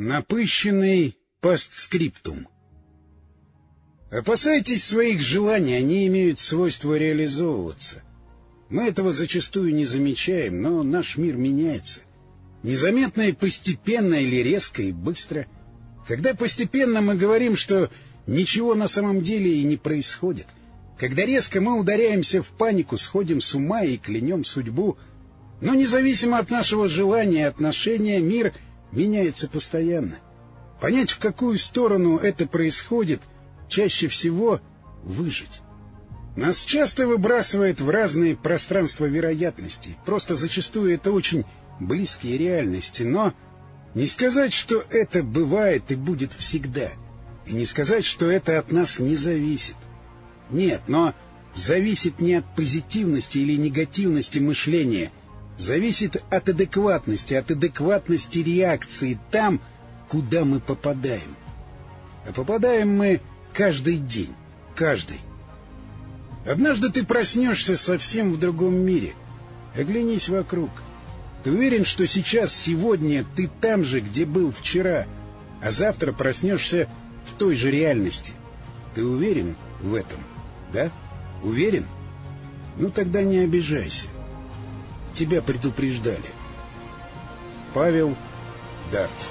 Напыщенный постскриптум. Опасайтесь своих желаний, они имеют свойство реализовываться. Мы этого зачастую не замечаем, но наш мир меняется. Незаметно и постепенно или резко и быстро. Когда постепенно мы говорим, что ничего на самом деле и не происходит. Когда резко мы ударяемся в панику, сходим с ума и клянем судьбу. Но независимо от нашего желания и отношения, мир — меняется постоянно. Понять, в какую сторону это происходит, чаще всего выжить. Нас часто выбрасывает в разные пространства вероятностей. Просто зачастую это очень близкие реальности. Но не сказать, что это бывает и будет всегда. И не сказать, что это от нас не зависит. Нет, но зависит не от позитивности или негативности мышления – зависит от адекватности, от адекватности реакции там, куда мы попадаем. А попадаем мы каждый день, каждый. Однажды ты проснешься совсем в другом мире. Оглянись вокруг. Ты уверен, что сейчас, сегодня ты там же, где был вчера, а завтра проснешься в той же реальности. Ты уверен в этом, да? Уверен? Ну тогда не обижайся. Тебя предупреждали. Павел Дарц